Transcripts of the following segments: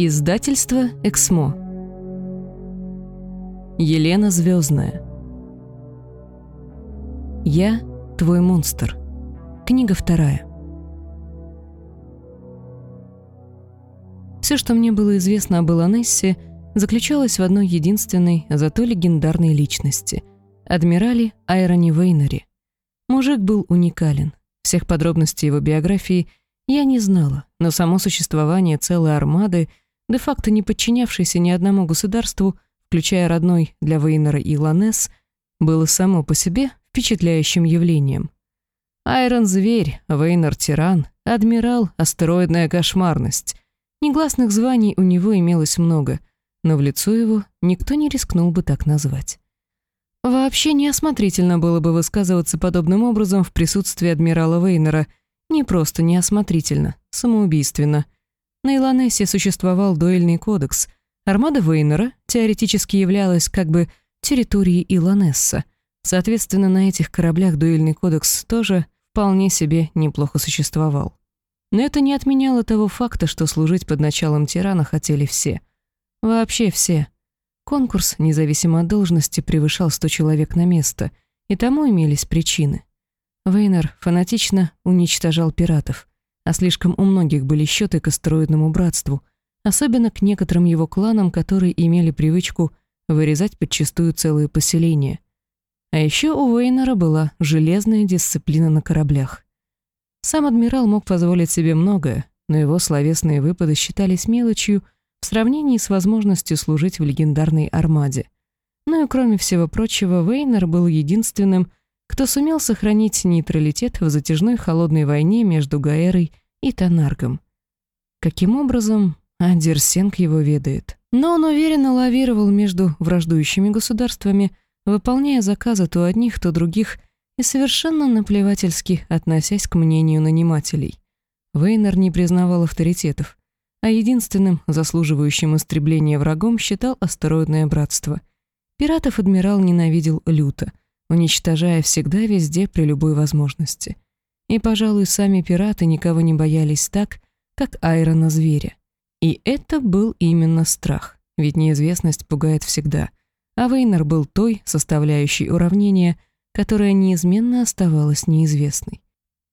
Издательство «Эксмо». Елена Звездная. Я твой монстр. Книга вторая. Все, что мне было известно об Илонессе, заключалось в одной единственной, зато легендарной личности — адмирале Айроне Вейнере. Мужик был уникален. Всех подробностей его биографии я не знала, но само существование целой армады — де-факто не подчинявшийся ни одному государству, включая родной для Вейнера и Ланес, было само по себе впечатляющим явлением. Айрон — зверь, Вейнер — тиран, адмирал — астероидная кошмарность. Негласных званий у него имелось много, но в лицо его никто не рискнул бы так назвать. Вообще неосмотрительно было бы высказываться подобным образом в присутствии адмирала Вейнера. Не просто неосмотрительно, самоубийственно — на Илонессе существовал дуэльный кодекс. Армада Вейнера теоретически являлась как бы территорией Илонесса. Соответственно, на этих кораблях дуэльный кодекс тоже вполне себе неплохо существовал. Но это не отменяло того факта, что служить под началом тирана хотели все. Вообще все. Конкурс, независимо от должности, превышал 100 человек на место, и тому имелись причины. Вейнер фанатично уничтожал пиратов а слишком у многих были счеты к астероидному братству, особенно к некоторым его кланам, которые имели привычку вырезать подчистую целые поселения. А еще у Вейнера была железная дисциплина на кораблях. Сам адмирал мог позволить себе многое, но его словесные выпады считались мелочью в сравнении с возможностью служить в легендарной армаде. Ну и кроме всего прочего, Вейнер был единственным, кто сумел сохранить нейтралитет в затяжной холодной войне между Гаэрой и Танаргом. Каким образом, Андерсенг его ведает. Но он уверенно лавировал между враждующими государствами, выполняя заказы то одних, то других и совершенно наплевательски относясь к мнению нанимателей. Вейнер не признавал авторитетов, а единственным заслуживающим истребления врагом считал астероидное братство. Пиратов адмирал ненавидел люто — уничтожая всегда везде при любой возможности. И, пожалуй, сами пираты никого не боялись так, как Айрона зверя. И это был именно страх, ведь неизвестность пугает всегда, а Вейнер был той составляющей уравнения, которая неизменно оставалась неизвестной.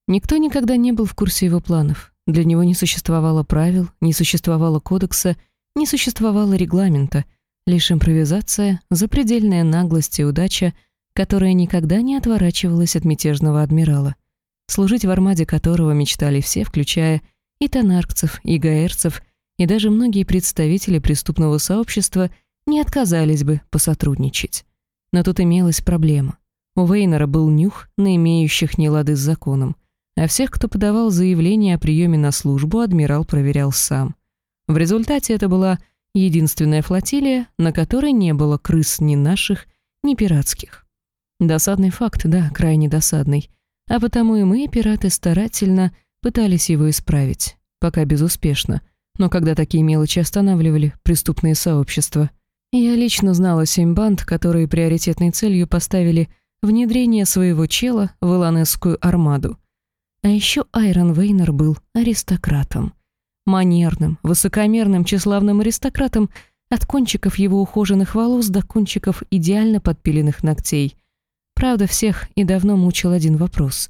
Никто никогда не был в курсе его планов, для него не существовало правил, не существовало кодекса, не существовало регламента, лишь импровизация, запредельная наглость и удача — которая никогда не отворачивалась от мятежного адмирала, служить в армаде которого мечтали все, включая и тонаркцев, и гаэрцев, и даже многие представители преступного сообщества не отказались бы посотрудничать. Но тут имелась проблема. У Вейнера был нюх на имеющих нелады с законом, а всех, кто подавал заявление о приеме на службу, адмирал проверял сам. В результате это была единственная флотилия, на которой не было крыс ни наших, ни пиратских. Досадный факт, да, крайне досадный. А потому и мы, пираты, старательно пытались его исправить. Пока безуспешно. Но когда такие мелочи останавливали преступные сообщества. Я лично знала семь банд, которые приоритетной целью поставили внедрение своего чела в Илонесскую армаду. А еще Айрон Вейнер был аристократом. Манерным, высокомерным, тщеславным аристократом от кончиков его ухоженных волос до кончиков идеально подпиленных ногтей – Правда, всех и давно мучил один вопрос.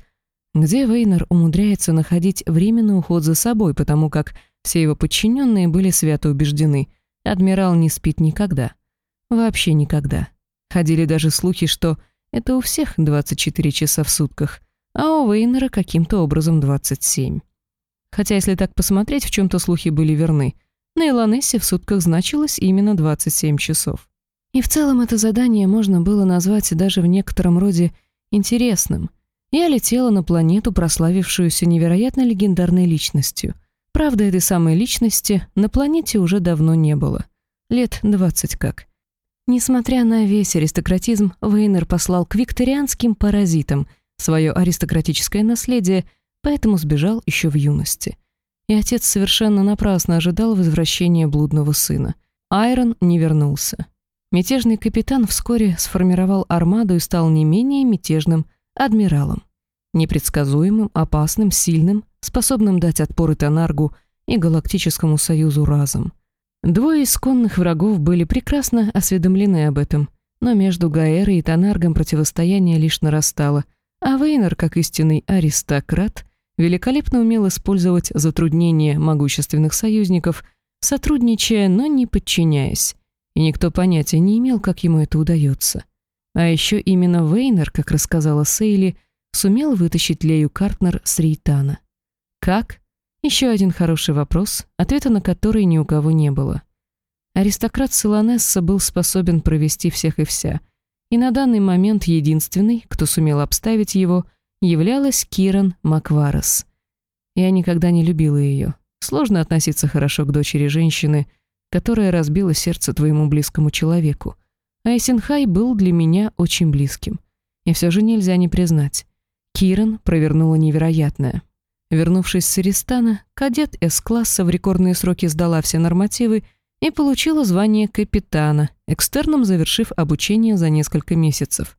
Где Вейнер умудряется находить временный уход за собой, потому как все его подчиненные были свято убеждены, адмирал не спит никогда. Вообще никогда. Ходили даже слухи, что это у всех 24 часа в сутках, а у Вейнера каким-то образом 27. Хотя, если так посмотреть, в чем-то слухи были верны. На Илонессе в сутках значилось именно 27 часов. И в целом это задание можно было назвать даже в некотором роде интересным. Я летела на планету, прославившуюся невероятно легендарной личностью. Правда, этой самой личности на планете уже давно не было. Лет двадцать как. Несмотря на весь аристократизм, Вейнер послал к викторианским паразитам свое аристократическое наследие, поэтому сбежал еще в юности. И отец совершенно напрасно ожидал возвращения блудного сына. Айрон не вернулся. Мятежный капитан вскоре сформировал армаду и стал не менее мятежным адмиралом. Непредсказуемым, опасным, сильным, способным дать отпор и Тонаргу, и Галактическому Союзу разом. Двое исконных врагов были прекрасно осведомлены об этом, но между Гаэрой и Танаргом противостояние лишь нарастало, а Вейнер, как истинный аристократ, великолепно умел использовать затруднения могущественных союзников, сотрудничая, но не подчиняясь, и никто понятия не имел, как ему это удается. А еще именно Вейнер, как рассказала Сейли, сумел вытащить Лею Картнер с Рейтана. Как? Еще один хороший вопрос, ответа на который ни у кого не было. Аристократ Солонесса был способен провести всех и вся, и на данный момент единственный, кто сумел обставить его, являлась Киран Макварес. Я никогда не любила ее. Сложно относиться хорошо к дочери женщины, которая разбила сердце твоему близкому человеку. А Эсенхай был для меня очень близким. И все же нельзя не признать. Киран провернула невероятное. Вернувшись с Иристана, кадет С-класса в рекордные сроки сдала все нормативы и получила звание капитана, экстерном завершив обучение за несколько месяцев.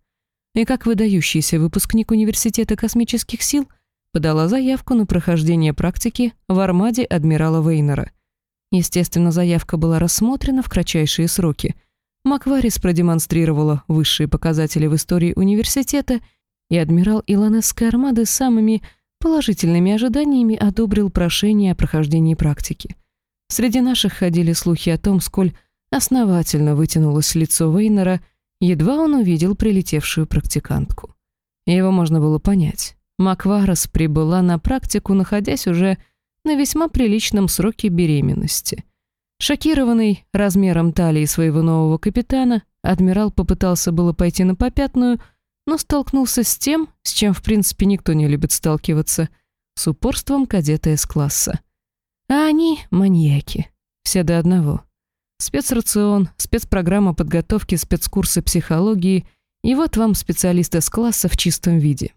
И как выдающийся выпускник Университета космических сил подала заявку на прохождение практики в армаде адмирала Вейнера. Естественно, заявка была рассмотрена в кратчайшие сроки. Макварис продемонстрировала высшие показатели в истории университета, и адмирал Илонесской армады самыми положительными ожиданиями одобрил прошение о прохождении практики. Среди наших ходили слухи о том, сколь основательно вытянулось лицо Вейнера, едва он увидел прилетевшую практикантку. Его можно было понять. Макварос прибыла на практику, находясь уже на весьма приличном сроке беременности. Шокированный размером талии своего нового капитана, адмирал попытался было пойти на попятную, но столкнулся с тем, с чем в принципе никто не любит сталкиваться, с упорством кадета из класса. А они — маньяки. Все до одного. Спецрацион, спецпрограмма подготовки, спецкурсы психологии, и вот вам специалисты с класса в чистом виде.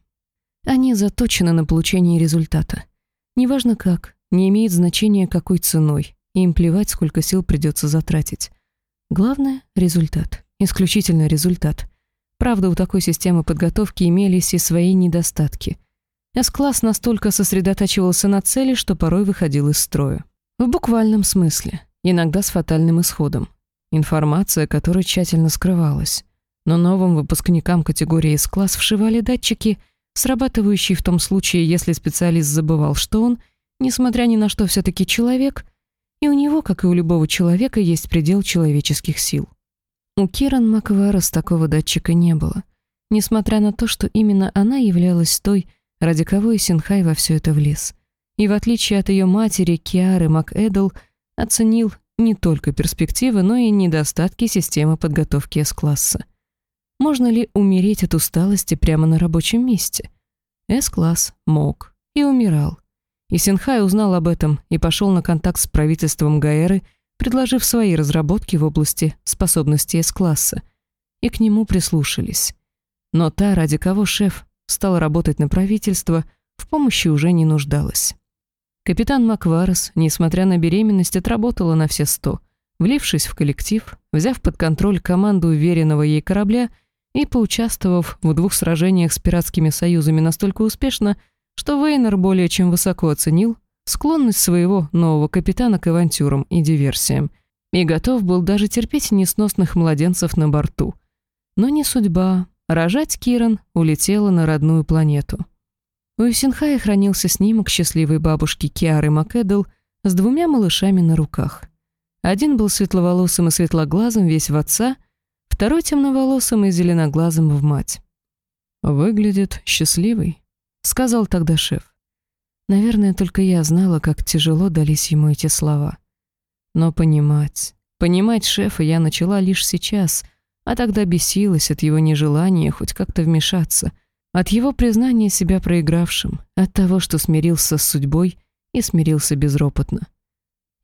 Они заточены на получение результата. Неважно как, не имеет значения какой ценой, и им плевать, сколько сил придется затратить. Главное — результат. Исключительно результат. Правда, у такой системы подготовки имелись и свои недостатки. С-класс настолько сосредотачивался на цели, что порой выходил из строя. В буквальном смысле, иногда с фатальным исходом. Информация, которая тщательно скрывалась. Но новым выпускникам категории С-класс вшивали датчики, срабатывающие в том случае, если специалист забывал, что он, несмотря ни на что, все-таки человек, и у него, как и у любого человека, есть предел человеческих сил. У Киран Макварас такого датчика не было, несмотря на то, что именно она являлась той, ради кого и Синхай во все это влез. И в отличие от ее матери, Киары МакЭдл оценил не только перспективы, но и недостатки системы подготовки С-класса. Можно ли умереть от усталости прямо на рабочем месте? С-класс мог и умирал. И Синхай узнал об этом и пошел на контакт с правительством Гаэры – предложив свои разработки в области способностей С-класса, и к нему прислушались. Но та, ради кого шеф стал работать на правительство, в помощи уже не нуждалась. Капитан Макварес, несмотря на беременность, отработала на все сто, влившись в коллектив, взяв под контроль команду уверенного ей корабля и поучаствовав в двух сражениях с пиратскими союзами настолько успешно, что Вейнер более чем высоко оценил склонность своего нового капитана к авантюрам и диверсиям, и готов был даже терпеть несносных младенцев на борту. Но не судьба. Рожать Киран улетела на родную планету. У Юсинхая хранился снимок счастливой бабушки Киары Макэдл с двумя малышами на руках. Один был светловолосым и светлоглазым весь в отца, второй темноволосым и зеленоглазым в мать. «Выглядит счастливый», — сказал тогда шеф. Наверное, только я знала, как тяжело дались ему эти слова. Но понимать, понимать шефа я начала лишь сейчас, а тогда бесилась от его нежелания хоть как-то вмешаться, от его признания себя проигравшим, от того, что смирился с судьбой и смирился безропотно.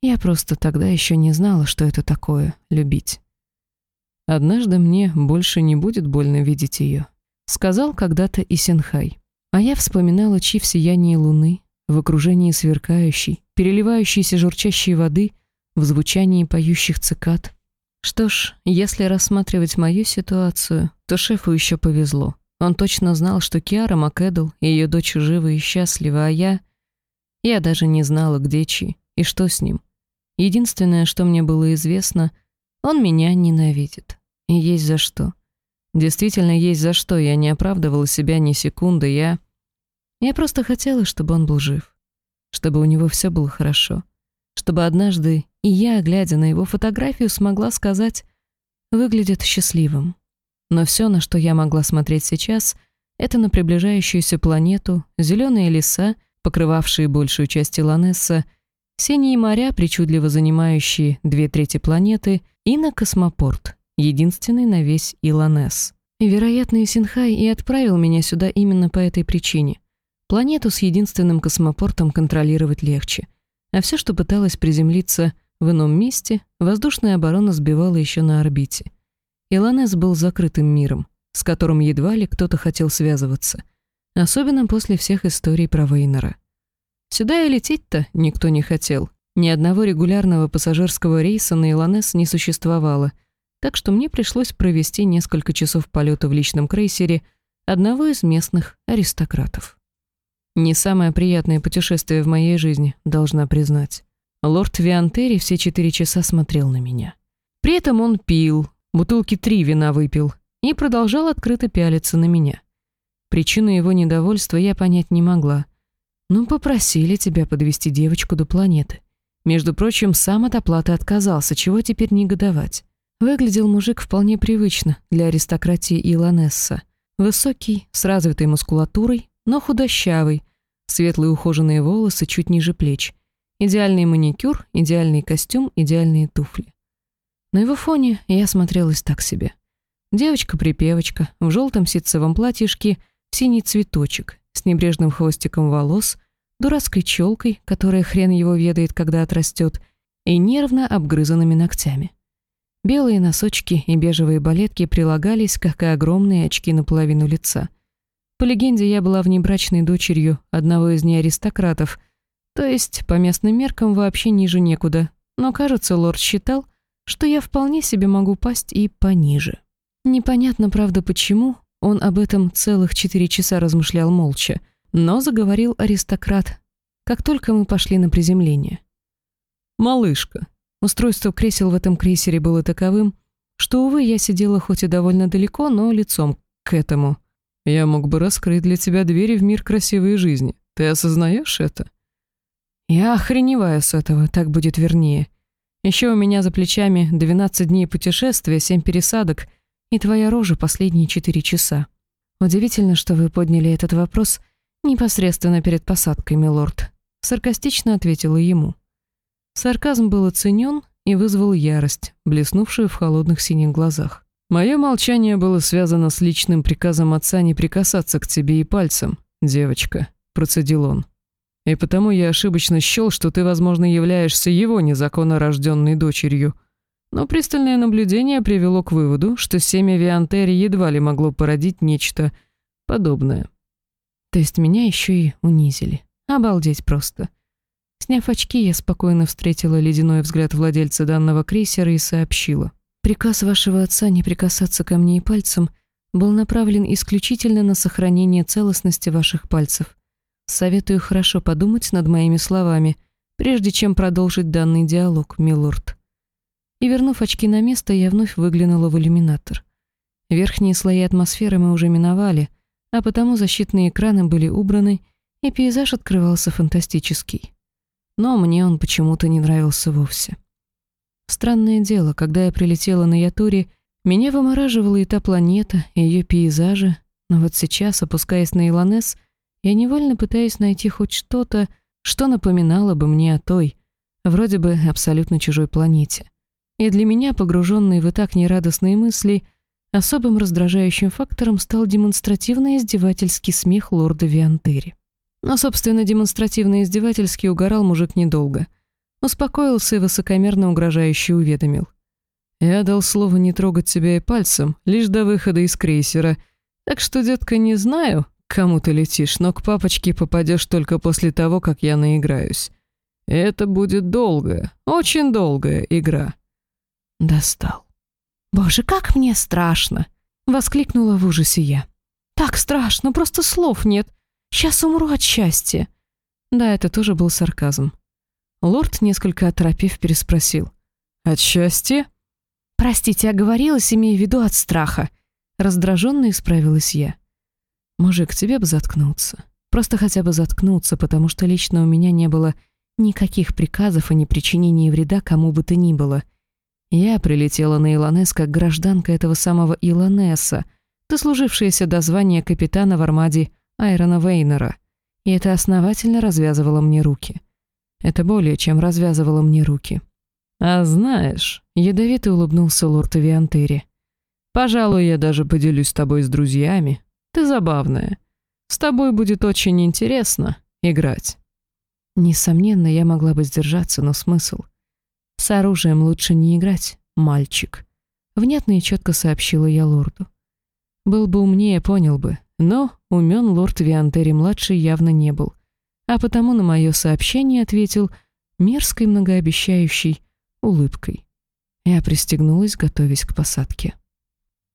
Я просто тогда еще не знала, что это такое — любить. «Однажды мне больше не будет больно видеть ее», — сказал когда-то Исенхай. А я вспоминала Чи в сиянии луны, в окружении сверкающей, переливающейся журчащей воды, в звучании поющих цикад. Что ж, если рассматривать мою ситуацию, то шефу еще повезло. Он точно знал, что Киара Макэдл и ее дочь живы и счастливы, а я... Я даже не знала, где Чи и что с ним. Единственное, что мне было известно, он меня ненавидит. И есть за что. Действительно, есть за что. Я не оправдывала себя ни секунды. Я... Я просто хотела, чтобы он был жив. Чтобы у него все было хорошо. Чтобы однажды и я, глядя на его фотографию, смогла сказать «выглядит счастливым». Но все, на что я могла смотреть сейчас, это на приближающуюся планету, зеленые леса, покрывавшие большую часть Илонесса, синие моря, причудливо занимающие две трети планеты, и на космопорт, единственный на весь Илонесс. вероятно, Исинхай и отправил меня сюда именно по этой причине. Планету с единственным космопортом контролировать легче. А все, что пыталось приземлиться в ином месте, воздушная оборона сбивала еще на орбите. Илонес был закрытым миром, с которым едва ли кто-то хотел связываться, особенно после всех историй про Вейнера. Сюда и лететь-то никто не хотел. Ни одного регулярного пассажирского рейса на Илонес не существовало, так что мне пришлось провести несколько часов полета в личном крейсере одного из местных аристократов. Не самое приятное путешествие в моей жизни, должна признать. Лорд Виантери все четыре часа смотрел на меня. При этом он пил, бутылки три вина выпил и продолжал открыто пялиться на меня. Причину его недовольства я понять не могла. Ну, попросили тебя подвести девочку до планеты. Между прочим, сам от оплаты отказался, чего теперь негодовать. Выглядел мужик вполне привычно для аристократии Илонесса. Высокий, с развитой мускулатурой, но худощавый, светлые ухоженные волосы чуть ниже плеч, идеальный маникюр, идеальный костюм, идеальные туфли. На его фоне я смотрелась так себе. Девочка-припевочка в желтом ситцевом платьишке, синий цветочек с небрежным хвостиком волос, дурацкой челкой, которая хрен его ведает, когда отрастет, и нервно обгрызанными ногтями. Белые носочки и бежевые балетки прилагались, как и огромные очки наполовину лица. По легенде, я была внебрачной дочерью одного из неаристократов, то есть по местным меркам вообще ниже некуда, но, кажется, лорд считал, что я вполне себе могу пасть и пониже. Непонятно, правда, почему, он об этом целых четыре часа размышлял молча, но заговорил аристократ, как только мы пошли на приземление. «Малышка». Устройство кресел в этом крейсере было таковым, что, увы, я сидела хоть и довольно далеко, но лицом к этому. Я мог бы раскрыть для тебя двери в мир красивой жизни. Ты осознаешь это? Я охреневаю с этого, так будет вернее. Еще у меня за плечами 12 дней путешествия, 7 пересадок и твоя рожа последние 4 часа. Удивительно, что вы подняли этот вопрос непосредственно перед посадкой, милорд. Саркастично ответила ему. Сарказм был оценен и вызвал ярость, блеснувшую в холодных синих глазах. Мое молчание было связано с личным приказом отца не прикасаться к тебе и пальцем, девочка, процедил он. И потому я ошибочно счел, что ты, возможно, являешься его незаконно рожденной дочерью. Но пристальное наблюдение привело к выводу, что семя Виантери едва ли могло породить нечто подобное. То есть меня еще и унизили. Обалдеть просто. Сняв очки, я спокойно встретила ледяной взгляд владельца данного крейсера и сообщила. Приказ вашего отца не прикасаться ко мне и пальцем был направлен исключительно на сохранение целостности ваших пальцев. Советую хорошо подумать над моими словами, прежде чем продолжить данный диалог, милорд. И вернув очки на место, я вновь выглянула в иллюминатор. Верхние слои атмосферы мы уже миновали, а потому защитные экраны были убраны, и пейзаж открывался фантастический. Но мне он почему-то не нравился вовсе. Странное дело, когда я прилетела на Ятури, меня вымораживала и та планета, и ее пейзажи, но вот сейчас, опускаясь на Илонес, я невольно пытаюсь найти хоть что-то, что напоминало бы мне о той, вроде бы абсолютно чужой планете. И для меня, погруженный в и так нерадостные мысли, особым раздражающим фактором стал демонстративно издевательский смех лорда Виантери. Но, собственно, демонстративно издевательский угорал мужик недолго. Успокоился и высокомерно угрожающе уведомил. «Я дал слово не трогать тебя и пальцем, лишь до выхода из крейсера. Так что, детка, не знаю, к кому ты летишь, но к папочке попадешь только после того, как я наиграюсь. Это будет долгая, очень долгая игра». Достал. «Боже, как мне страшно!» — воскликнула в ужасе я. «Так страшно, просто слов нет. Сейчас умру от счастья». Да, это тоже был сарказм. Лорд, несколько оторопев, переспросил. «От счастья?» «Простите, оговорилась, имея в виду от страха». Раздраженно исправилась я. «Мужик, тебе бы заткнуться. Просто хотя бы заткнуться, потому что лично у меня не было никаких приказов о непричинении вреда кому бы то ни было. Я прилетела на Илонес как гражданка этого самого Илонеса, дослужившаяся до звания капитана в армаде Айрона Вейнера, и это основательно развязывало мне руки. Это более чем развязывало мне руки. «А знаешь», — ядовито улыбнулся лорд Авиантери, «пожалуй, я даже поделюсь с тобой с друзьями. Ты забавная. С тобой будет очень интересно играть». Несомненно, я могла бы сдержаться, но смысл? С оружием лучше не играть, мальчик. Внятно и четко сообщила я лорду. Был бы умнее, понял бы, но умен лорд Виантери-младший явно не был, а потому на мое сообщение ответил мерзкой многообещающей улыбкой. Я пристегнулась, готовясь к посадке.